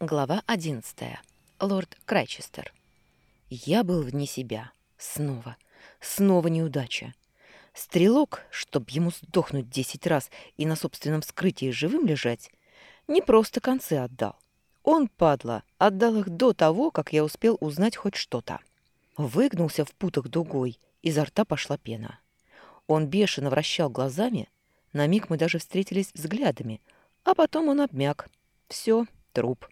Глава одиннадцатая. Лорд Крайчестер. Я был вне себя. Снова. Снова неудача. Стрелок, чтоб ему сдохнуть десять раз и на собственном вскрытии живым лежать, не просто концы отдал. Он, падла, отдал их до того, как я успел узнать хоть что-то. Выгнулся в путах дугой, изо рта пошла пена. Он бешено вращал глазами, на миг мы даже встретились взглядами, а потом он обмяк. Все, труп.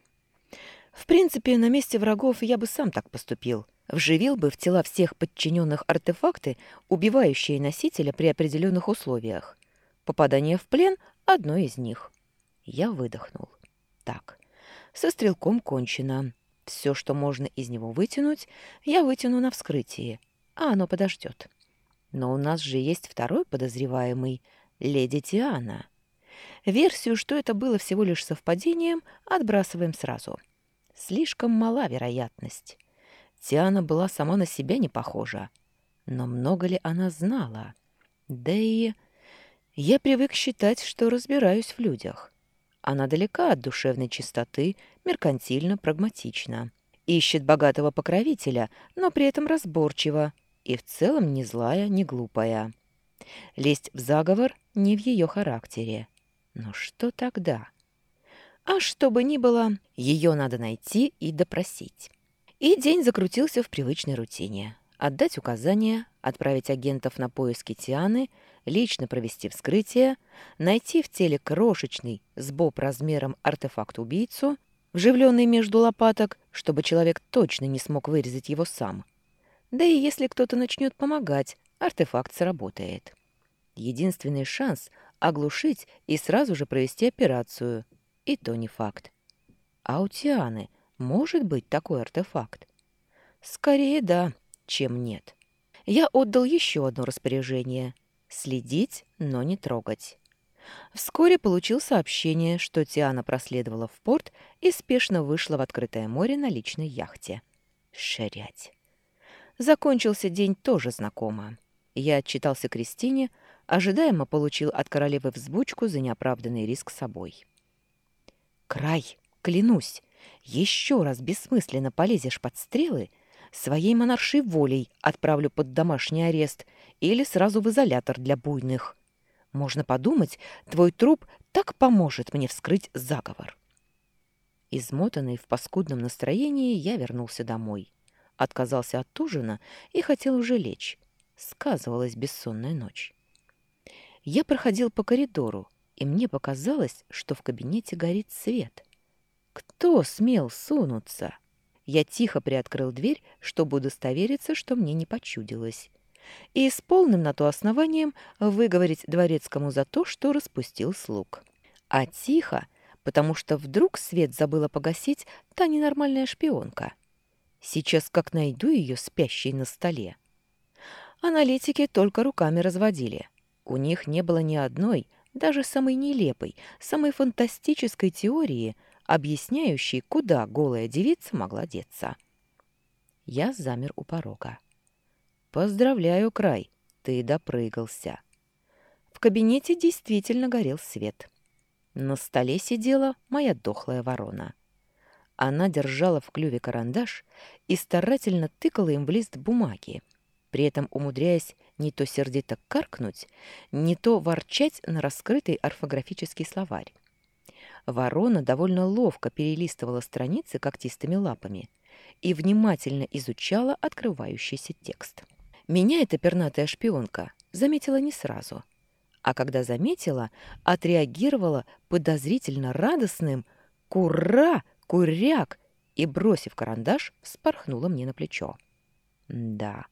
В принципе, на месте врагов я бы сам так поступил. Вживил бы в тела всех подчиненных артефакты, убивающие носителя при определенных условиях. Попадание в плен — одно из них. Я выдохнул. Так, со стрелком кончено. Все, что можно из него вытянуть, я вытяну на вскрытии, а оно подождет. Но у нас же есть второй подозреваемый — леди Тиана. Версию, что это было всего лишь совпадением, отбрасываем сразу — Слишком мала вероятность. Тиана была сама на себя не похожа. Но много ли она знала? Да и... Я привык считать, что разбираюсь в людях. Она далека от душевной чистоты, меркантильно, прагматична. Ищет богатого покровителя, но при этом разборчива и в целом не злая, не глупая. Лезть в заговор не в ее характере. Но что тогда? А что бы ни было, ее надо найти и допросить. И день закрутился в привычной рутине. Отдать указания, отправить агентов на поиски Тианы, лично провести вскрытие, найти в теле крошечный сбоб размером артефакт-убийцу, вживленный между лопаток, чтобы человек точно не смог вырезать его сам. Да и если кто-то начнет помогать, артефакт сработает. Единственный шанс — оглушить и сразу же провести операцию — и то не факт. А у Тианы может быть такой артефакт? Скорее да, чем нет. Я отдал еще одно распоряжение — следить, но не трогать. Вскоре получил сообщение, что Тиана проследовала в порт и спешно вышла в открытое море на личной яхте. Шарять. Закончился день тоже знакомо. Я отчитался Кристине, ожидаемо получил от королевы взбучку за неоправданный риск собой. Край, клянусь, еще раз бессмысленно полезешь под стрелы, своей монаршей волей отправлю под домашний арест или сразу в изолятор для буйных. Можно подумать, твой труп так поможет мне вскрыть заговор. Измотанный в паскудном настроении, я вернулся домой. Отказался от ужина и хотел уже лечь. Сказывалась бессонная ночь. Я проходил по коридору, и мне показалось, что в кабинете горит свет. Кто смел сунуться? Я тихо приоткрыл дверь, чтобы удостовериться, что мне не почудилось. И с полным на то основанием выговорить дворецкому за то, что распустил слуг. А тихо, потому что вдруг свет забыла погасить та ненормальная шпионка. Сейчас как найду ее спящей на столе. Аналитики только руками разводили. У них не было ни одной, даже самой нелепой, самой фантастической теории, объясняющей, куда голая девица могла деться. Я замер у порога. «Поздравляю, Край, ты допрыгался». В кабинете действительно горел свет. На столе сидела моя дохлая ворона. Она держала в клюве карандаш и старательно тыкала им в лист бумаги, при этом умудряясь не то сердито каркнуть, не то ворчать на раскрытый орфографический словарь. Ворона довольно ловко перелистывала страницы когтистыми лапами и внимательно изучала открывающийся текст. Меня эта пернатая шпионка заметила не сразу, а когда заметила, отреагировала подозрительно радостным «Кура! Куряк!» и, бросив карандаш, спорхнула мне на плечо. Да,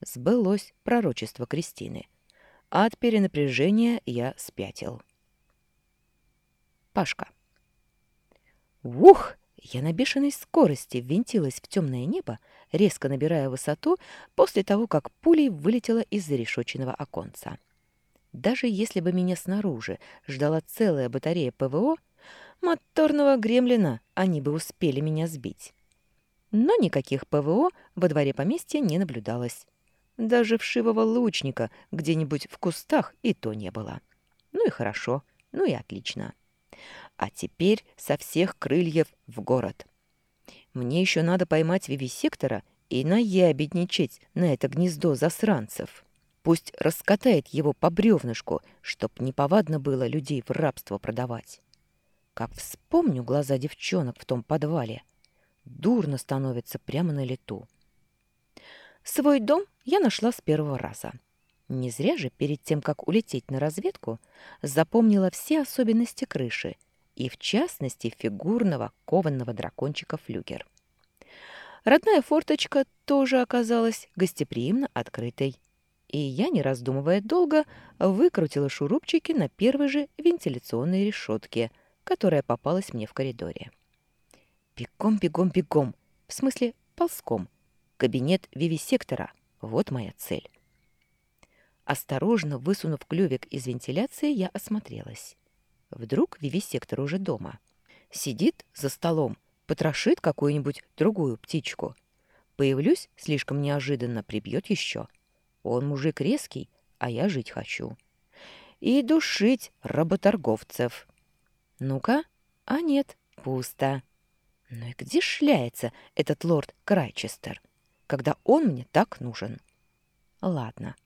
Сбылось пророчество Кристины. От перенапряжения я спятил. Пашка. Ух! Я на бешеной скорости ввинтилась в темное небо, резко набирая высоту после того, как пулей вылетела из зарешоченного оконца. Даже если бы меня снаружи ждала целая батарея ПВО, моторного гремлина они бы успели меня сбить. Но никаких ПВО во дворе поместья не наблюдалось. Даже вшивого лучника где-нибудь в кустах и то не было. Ну и хорошо, ну и отлично. А теперь со всех крыльев в город. Мне еще надо поймать вивисектора и наябедничать на это гнездо засранцев. Пусть раскатает его по бревнышку, чтоб неповадно было людей в рабство продавать. Как вспомню глаза девчонок в том подвале, дурно становится прямо на лету. Свой дом я нашла с первого раза. Не зря же перед тем, как улететь на разведку, запомнила все особенности крыши и, в частности, фигурного кованного дракончика флюгер. Родная форточка тоже оказалась гостеприимно открытой, и я, не раздумывая долго, выкрутила шурупчики на первой же вентиляционной решетке, которая попалась мне в коридоре. Бегом, бегом, бегом, в смысле ползком. Кабинет вивисектора — вот моя цель. Осторожно высунув клювик из вентиляции, я осмотрелась. Вдруг вивисектор уже дома. Сидит за столом, потрошит какую-нибудь другую птичку. Появлюсь слишком неожиданно, прибьет еще. Он мужик резкий, а я жить хочу. И душить работорговцев. Ну-ка, а нет, пусто. Ну и где шляется этот лорд Крайчестер, когда он мне так нужен? Ладно,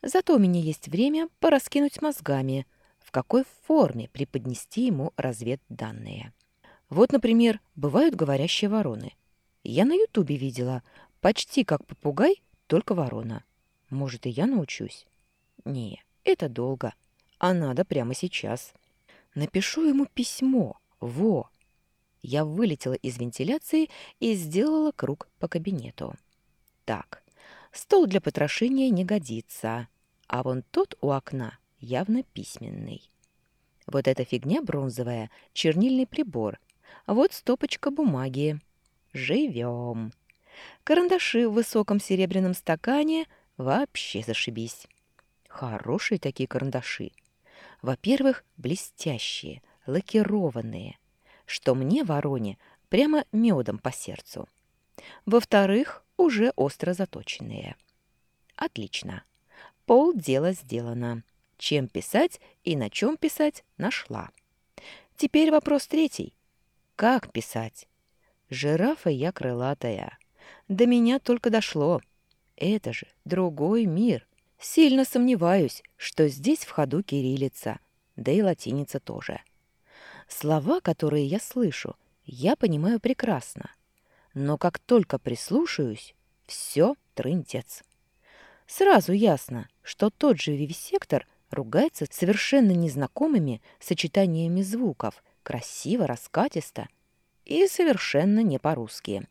зато у меня есть время пораскинуть мозгами, в какой форме преподнести ему разведданные. Вот, например, бывают говорящие вороны. Я на ютубе видела, почти как попугай, только ворона. Может, и я научусь? Не, это долго, а надо прямо сейчас. Напишу ему письмо, во. Я вылетела из вентиляции и сделала круг по кабинету. Так, стол для потрошения не годится, а вон тот у окна явно письменный. Вот эта фигня бронзовая, чернильный прибор, вот стопочка бумаги. Живем. Карандаши в высоком серебряном стакане вообще зашибись. Хорошие такие карандаши. Во-первых, блестящие, лакированные, что мне, вороне, прямо медом по сердцу. Во-вторых, уже остро заточенные. Отлично. Пол дела сделано. Чем писать и на чем писать нашла. Теперь вопрос третий. Как писать? Жирафа я крылатая. До меня только дошло. Это же другой мир. Сильно сомневаюсь, что здесь в ходу кириллица, да и латиница тоже. Слова, которые я слышу, я понимаю прекрасно. Но как только прислушаюсь, все трындец. Сразу ясно, что тот же вивисектор ругается совершенно незнакомыми сочетаниями звуков, красиво, раскатисто и совершенно не по-русски.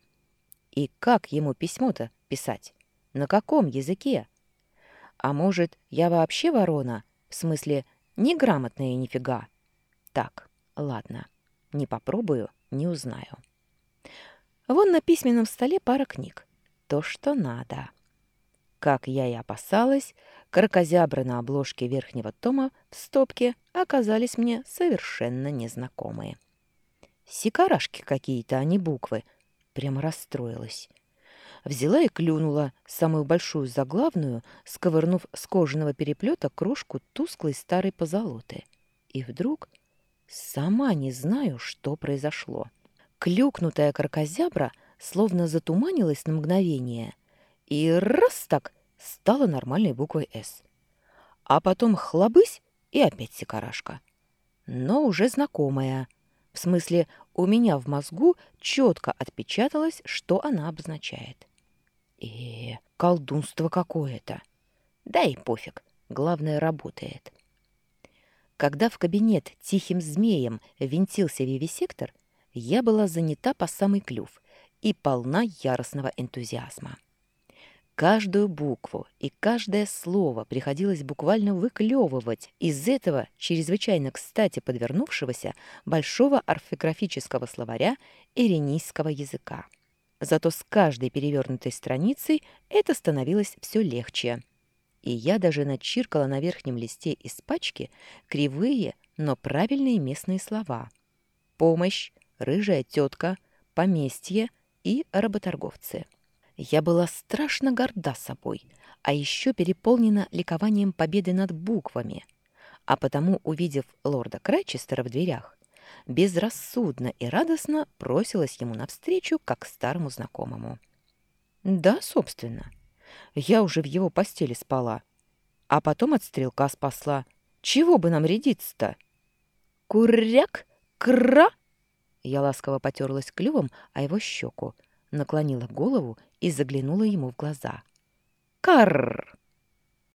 И как ему письмо-то писать? На каком языке? А может, я вообще ворона? В смысле, неграмотная нифига? Так, ладно, не попробую, не узнаю. Вон на письменном столе пара книг. То, что надо. Как я и опасалась, крокозябры на обложке верхнего тома в стопке оказались мне совершенно незнакомые. Сикарашки какие-то, а не буквы. Прямо расстроилась. Взяла и клюнула самую большую заглавную, сковырнув с кожаного переплета крошку тусклой старой позолоты. И вдруг сама не знаю, что произошло. Клюкнутая крокозябра словно затуманилась на мгновение и раз так стала нормальной буквой «С». А потом хлобысь и опять секарашка. Но уже знакомая. В смысле, у меня в мозгу четко отпечаталось, что она обозначает. И колдунство какое-то. Да и пофиг, главное, работает. Когда в кабинет тихим змеем винтился вивисектор, я была занята по самый клюв и полна яростного энтузиазма. Каждую букву и каждое слово приходилось буквально выклевывать из этого чрезвычайно кстати подвернувшегося большого орфографического словаря иринийского языка. Зато с каждой перевернутой страницей это становилось все легче. И я даже начиркала на верхнем листе из пачки кривые, но правильные местные слова. Помощь, рыжая тетка, поместье и работорговцы. Я была страшно горда собой, а еще переполнена ликованием победы над буквами. А потому, увидев лорда Крайчестера в дверях, безрассудно и радостно бросилась ему навстречу, как старому знакомому. Да, собственно. Я уже в его постели спала. А потом от стрелка спасла. Чего бы нам рядиться-то? Куряк! Кра! Я ласково потерлась клювом о его щеку, наклонила голову и заглянула ему в глаза. Карр!